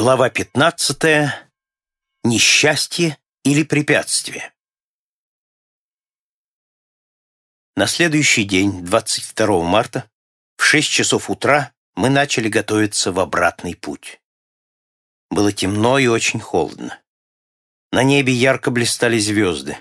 Глава 15. Несчастье или препятствие. На следующий день, 22 марта, в 6 часов утра мы начали готовиться в обратный путь. Было темно и очень холодно. На небе ярко блистали звезды.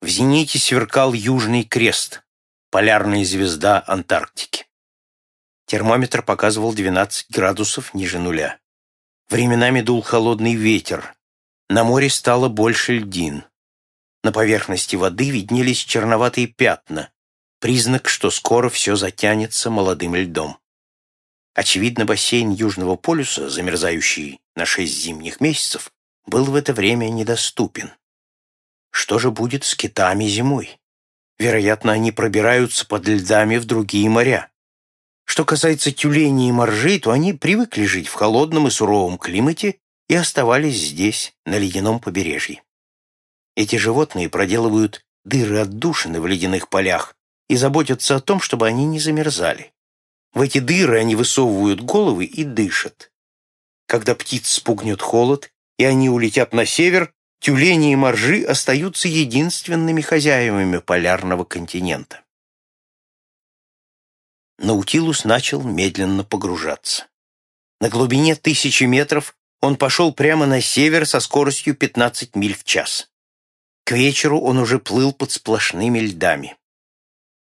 В зените сверкал Южный крест, полярная звезда Антарктики. Термометр показывал 12 градусов ниже нуля. Временами дул холодный ветер. На море стало больше льдин. На поверхности воды виднелись черноватые пятна, признак, что скоро все затянется молодым льдом. Очевидно, бассейн Южного полюса, замерзающий на шесть зимних месяцев, был в это время недоступен. Что же будет с китами зимой? Вероятно, они пробираются под льдами в другие моря. Что касается тюленей и моржей, то они привыкли жить в холодном и суровом климате и оставались здесь, на ледяном побережье. Эти животные проделывают дыры отдушины в ледяных полях и заботятся о том, чтобы они не замерзали. В эти дыры они высовывают головы и дышат. Когда птиц спугнет холод, и они улетят на север, тюлени и моржи остаются единственными хозяевами полярного континента. Наутилус начал медленно погружаться. На глубине тысячи метров он пошел прямо на север со скоростью 15 миль в час. К вечеру он уже плыл под сплошными льдами.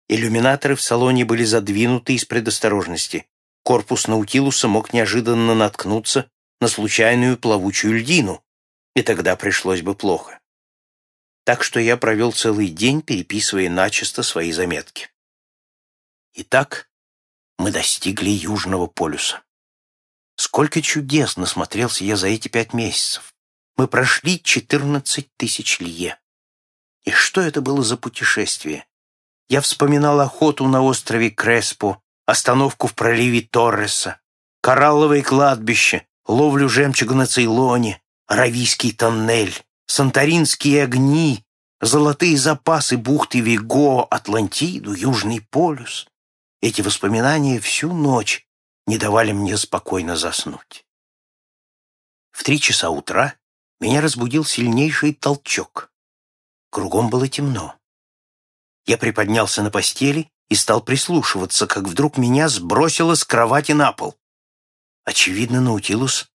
Иллюминаторы в салоне были задвинуты из предосторожности. Корпус Наутилуса мог неожиданно наткнуться на случайную плавучую льдину, и тогда пришлось бы плохо. Так что я провел целый день, переписывая начисто свои заметки. Итак, мы достигли Южного полюса. Сколько чудес насмотрелся я за эти пять месяцев. Мы прошли 14 тысяч лье. И что это было за путешествие? Я вспоминал охоту на острове Креспо, остановку в проливе Торреса, коралловое кладбище, ловлю жемчуга на Цейлоне, Аравийский тоннель, санторинские огни, золотые запасы бухты Виго, Атлантиду, Южный полюс. Эти воспоминания всю ночь не давали мне спокойно заснуть. В три часа утра меня разбудил сильнейший толчок. Кругом было темно. Я приподнялся на постели и стал прислушиваться, как вдруг меня сбросило с кровати на пол. Очевидно, Наутилус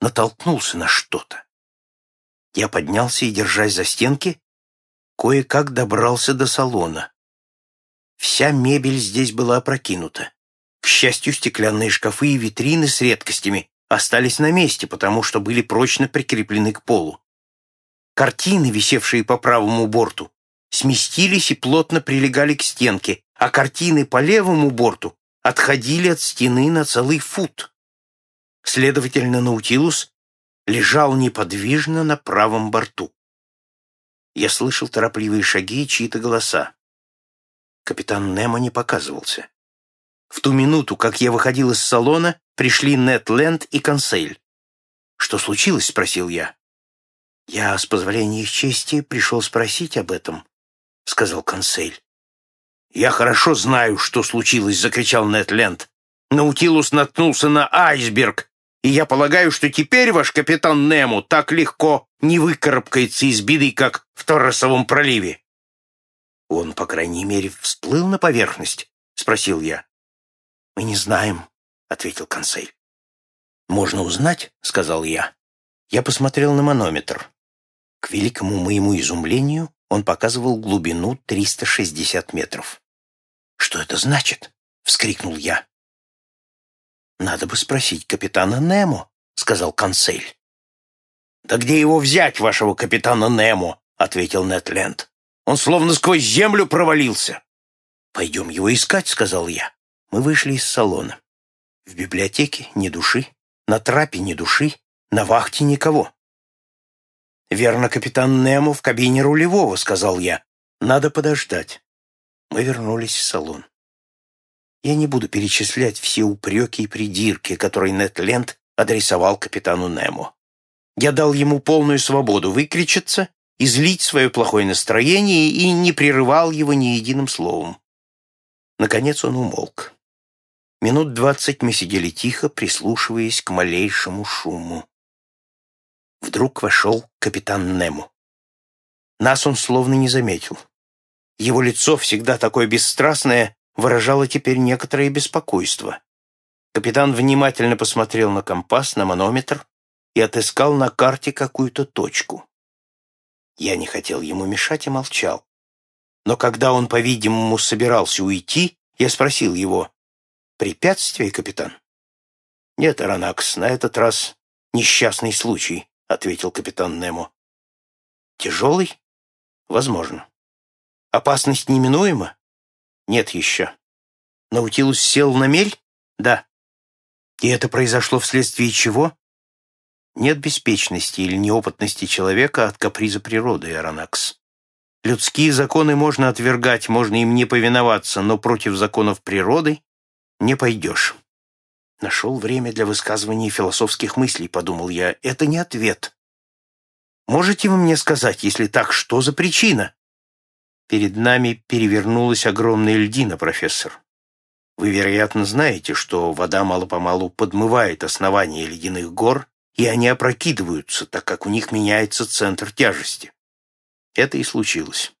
натолкнулся на что-то. Я поднялся и, держась за стенки, кое-как добрался до салона. Вся мебель здесь была опрокинута. К счастью, стеклянные шкафы и витрины с редкостями остались на месте, потому что были прочно прикреплены к полу. Картины, висевшие по правому борту, сместились и плотно прилегали к стенке, а картины по левому борту отходили от стены на целый фут. Следовательно, Наутилус лежал неподвижно на правом борту. Я слышал торопливые шаги и чьи-то голоса. Капитан Немо не показывался. В ту минуту, как я выходил из салона, пришли Нет Ленд и Консель. «Что случилось?» — спросил я. «Я, с позволения их чести, пришел спросить об этом», — сказал Консель. «Я хорошо знаю, что случилось», — закричал Нет Ленд. «Наутилус наткнулся на айсберг, и я полагаю, что теперь ваш капитан Нему так легко не выкарабкается из беды, как в Торресовом проливе». «Он, по крайней мере, всплыл на поверхность?» — спросил я. «Мы не знаем», — ответил консель. «Можно узнать?» — сказал я. Я посмотрел на манометр. К великому моему изумлению он показывал глубину 360 метров. «Что это значит?» — вскрикнул я. «Надо бы спросить капитана Немо», — сказал консель. «Да где его взять, вашего капитана Немо?» — ответил Нетленд. Он словно сквозь землю провалился. «Пойдем его искать», — сказал я. Мы вышли из салона. В библиотеке ни души, на трапе ни души, на вахте никого. «Верно, капитан Немо в кабине рулевого», — сказал я. «Надо подождать». Мы вернулись в салон. Я не буду перечислять все упреки и придирки, которые Нед Ленд адресовал капитану Немо. Я дал ему полную свободу выкричаться излить свое плохое настроение и не прерывал его ни единым словом. Наконец он умолк. Минут двадцать мы сидели тихо, прислушиваясь к малейшему шуму. Вдруг вошел капитан Нему. Нас он словно не заметил. Его лицо, всегда такое бесстрастное, выражало теперь некоторое беспокойство. Капитан внимательно посмотрел на компас, на манометр и отыскал на карте какую-то точку. Я не хотел ему мешать и молчал. Но когда он, по-видимому, собирался уйти, я спросил его, «Препятствие, капитан?» «Нет, Аронакс, на этот раз несчастный случай», — ответил капитан Немо. «Тяжелый? Возможно. Опасность неминуема? Нет еще. Наутилус сел на мель? Да. И это произошло вследствие чего? Нет беспечности или неопытности человека от каприза природы, Аронакс. Людские законы можно отвергать, можно им не повиноваться, но против законов природы не пойдешь. Нашел время для высказывания философских мыслей, подумал я. Это не ответ. Можете вы мне сказать, если так, что за причина? Перед нами перевернулась огромная льдина, профессор. Вы, вероятно, знаете, что вода мало-помалу подмывает основание ледяных гор, и они опрокидываются, так как у них меняется центр тяжести. Это и случилось.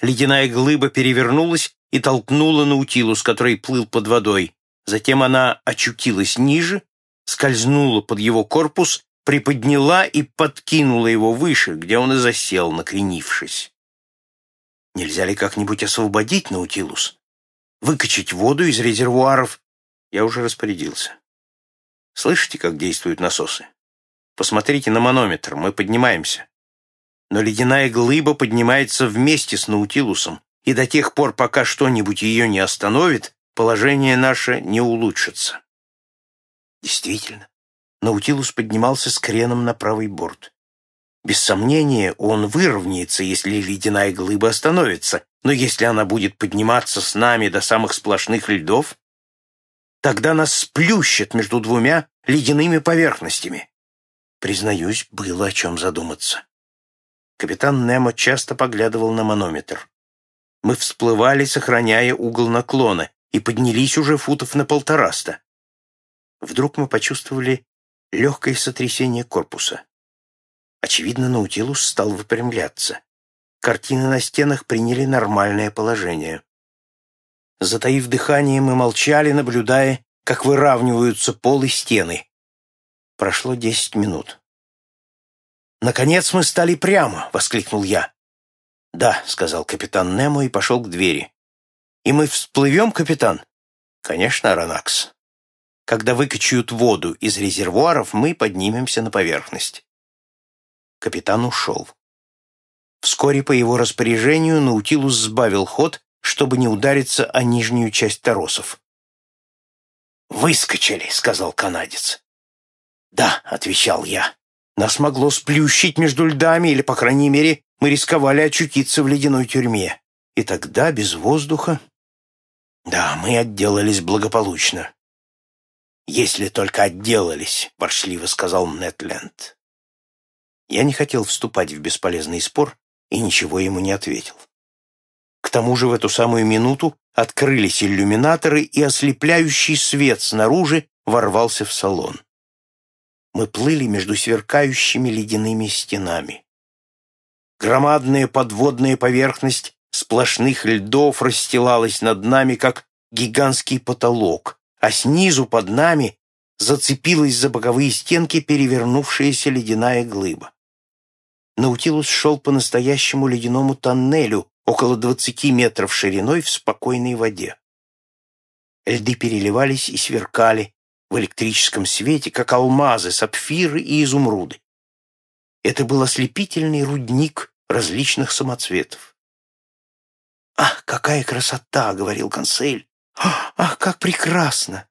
Ледяная глыба перевернулась и толкнула Наутилус, который плыл под водой. Затем она очутилась ниже, скользнула под его корпус, приподняла и подкинула его выше, где он и засел, накренившись. Нельзя ли как-нибудь освободить Наутилус? Выкачать воду из резервуаров? Я уже распорядился. Слышите, как действуют насосы? Посмотрите на манометр, мы поднимаемся. Но ледяная глыба поднимается вместе с Наутилусом, и до тех пор, пока что-нибудь ее не остановит, положение наше не улучшится. Действительно, Наутилус поднимался с креном на правый борт. Без сомнения, он выровняется, если ледяная глыба остановится, но если она будет подниматься с нами до самых сплошных льдов, тогда нас сплющат между двумя ледяными поверхностями. Признаюсь, было о чем задуматься. Капитан Немо часто поглядывал на манометр. Мы всплывали, сохраняя угол наклона, и поднялись уже футов на полтораста. Вдруг мы почувствовали легкое сотрясение корпуса. Очевидно, Наутилус стал выпрямляться. Картины на стенах приняли нормальное положение. Затаив дыхание, мы молчали, наблюдая, как выравниваются пол и стены. Прошло десять минут. «Наконец мы стали прямо!» — воскликнул я. «Да», — сказал капитан Немо и пошел к двери. «И мы всплывем, капитан?» «Конечно, Аронакс. Когда выкачают воду из резервуаров, мы поднимемся на поверхность». Капитан ушел. Вскоре по его распоряжению Наутилус сбавил ход, чтобы не удариться о нижнюю часть торосов. «Выскочили», — сказал канадец. «Да», — отвечал я. «Нас могло сплющить между льдами, или, по крайней мере, мы рисковали очутиться в ледяной тюрьме. И тогда, без воздуха...» «Да, мы отделались благополучно». «Если только отделались», — воршливо сказал Нетленд. Я не хотел вступать в бесполезный спор и ничего ему не ответил. Тому же в эту самую минуту открылись иллюминаторы, и ослепляющий свет снаружи ворвался в салон. Мы плыли между сверкающими ледяными стенами. Громадная подводная поверхность сплошных льдов расстилалась над нами, как гигантский потолок, а снизу под нами зацепилась за боковые стенки перевернувшаяся ледяная глыба. Наутилус шел по настоящему ледяному тоннелю, около двадцати метров шириной в спокойной воде. Льды переливались и сверкали в электрическом свете, как алмазы, сапфиры и изумруды. Это был ослепительный рудник различных самоцветов. «Ах, какая красота!» — говорил консель. «Ах, как прекрасно!»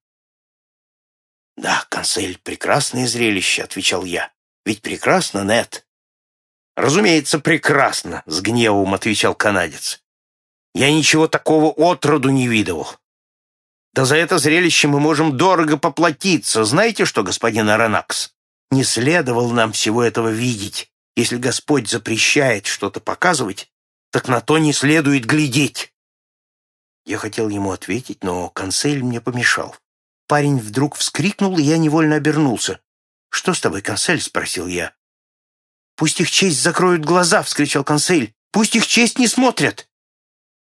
«Да, консель, прекрасное зрелище», — отвечал я. «Ведь прекрасно, Нет. «Разумеется, прекрасно», — с гневом отвечал канадец. «Я ничего такого отроду не видывал. Да за это зрелище мы можем дорого поплатиться. Знаете что, господин Аронакс? Не следовало нам всего этого видеть. Если Господь запрещает что-то показывать, так на то не следует глядеть». Я хотел ему ответить, но консель мне помешал. Парень вдруг вскрикнул, и я невольно обернулся. «Что с тобой, консель?» — спросил я. «Пусть их честь закроют глаза!» — вскричал консель. «Пусть их честь не смотрят!»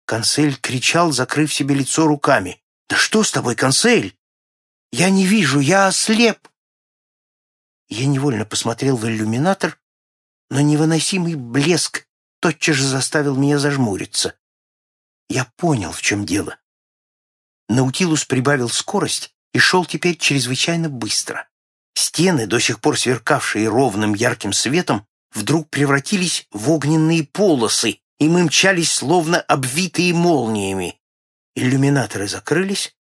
Консель кричал, закрыв себе лицо руками. «Да что с тобой, консель? Я не вижу, я ослеп!» Я невольно посмотрел в иллюминатор, но невыносимый блеск тотчас же заставил меня зажмуриться. Я понял, в чем дело. Наутилус прибавил скорость и шел теперь чрезвычайно быстро. Стены, до сих пор сверкавшие ровным ярким светом, вдруг превратились в огненные полосы, и мы мчались, словно обвитые молниями. Иллюминаторы закрылись,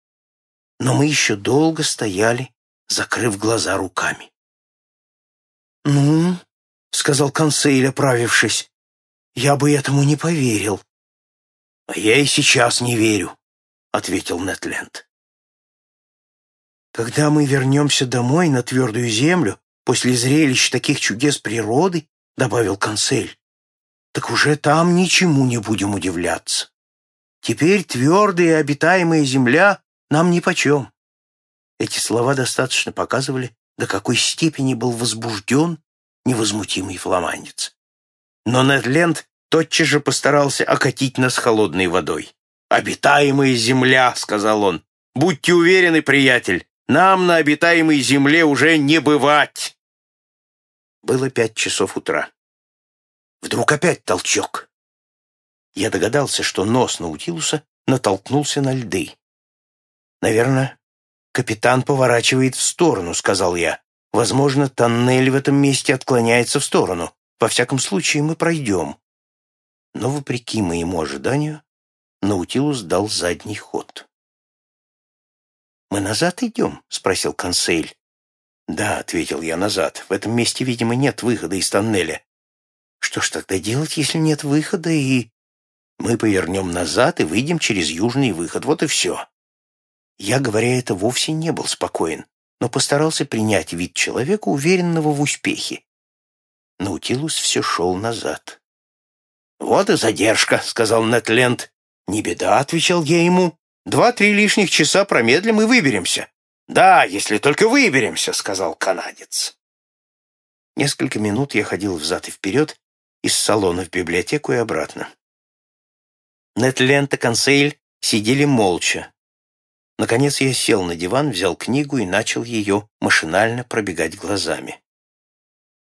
но мы еще долго стояли, закрыв глаза руками. «Ну?» — сказал консейль, оправившись. «Я бы этому не поверил». «А я и сейчас не верю», — ответил Нетленд. «Когда мы вернемся домой на твердую землю, после зрелищ таких чудес природы, — добавил консель, — так уже там ничему не будем удивляться. Теперь твердая и обитаемая земля нам нипочем». Эти слова достаточно показывали, до какой степени был возбужден невозмутимый фламандец. Но Нетленд тотчас же постарался окатить нас холодной водой. «Обитаемая земля», — сказал он. «Будьте уверены, приятель, нам на обитаемой земле уже не бывать». Было пять часов утра. Вдруг опять толчок. Я догадался, что нос Наутилуса натолкнулся на льды. «Наверное, «Капитан поворачивает в сторону», — сказал я. «Возможно, тоннель в этом месте отклоняется в сторону. Во всяком случае, мы пройдем». Но, вопреки моему ожиданию, Наутилус дал задний ход. «Мы назад идем?» — спросил консель. «Да», — ответил я, — «назад. В этом месте, видимо, нет выхода из тоннеля». «Что ж тогда делать, если нет выхода, и...» «Мы повернем назад и выйдем через южный выход. Вот и все». Я, говоря это, вовсе не был спокоен, но постарался принять вид человека, уверенного в успехе. Наутилус все шел назад. «Вот и задержка», — сказал Нетленд. «Не беда», — отвечал я ему. «Два-три лишних часа промедлим и выберемся». «Да, если только выберемся», — сказал канадец. Несколько минут я ходил взад и вперед из салона в библиотеку и обратно. Нетленд и Консейль сидели молча, Наконец я сел на диван, взял книгу и начал ее машинально пробегать глазами.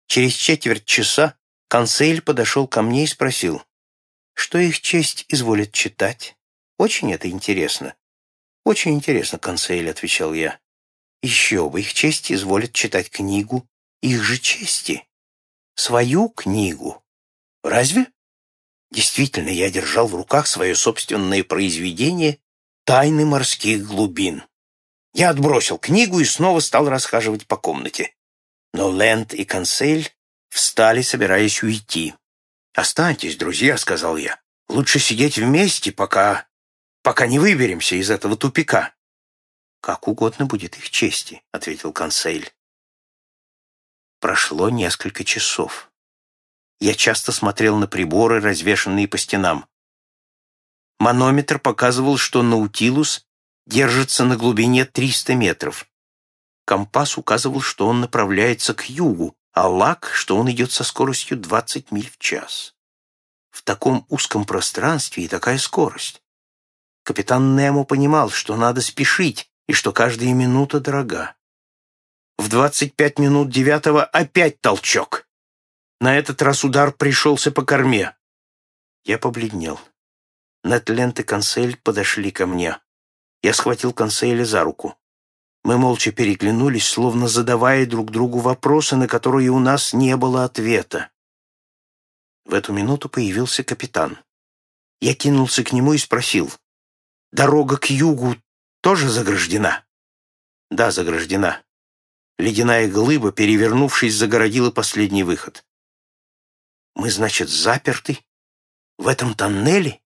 Через четверть часа консель подошел ко мне и спросил, что их честь изволит читать. Очень это интересно. Очень интересно, консель, отвечал я. Еще бы, их честь изволит читать книгу их же чести. Свою книгу. Разве? Действительно, я держал в руках свое собственное произведение тайны морских глубин. Я отбросил книгу и снова стал расхаживать по комнате. Но Лэнд и Консель встали, собираясь уйти. «Останьтесь, друзья», — сказал я. «Лучше сидеть вместе, пока... пока не выберемся из этого тупика». «Как угодно будет их чести», — ответил Консель. Прошло несколько часов. Я часто смотрел на приборы, развешанные по стенам. Манометр показывал, что Наутилус держится на глубине 300 метров. Компас указывал, что он направляется к югу, а лак, что он идет со скоростью 20 миль в час. В таком узком пространстве и такая скорость. Капитан Немо понимал, что надо спешить и что каждая минута дорога. В 25 минут девятого опять толчок. На этот раз удар пришелся по корме. Я побледнел. Нетленд и Консель подошли ко мне. Я схватил Конселя за руку. Мы молча переглянулись, словно задавая друг другу вопросы, на которые у нас не было ответа. В эту минуту появился капитан. Я кинулся к нему и спросил, «Дорога к югу тоже заграждена?» «Да, заграждена». Ледяная глыба, перевернувшись, загородила последний выход. «Мы, значит, заперты? В этом тоннеле?»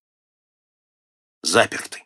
заперты.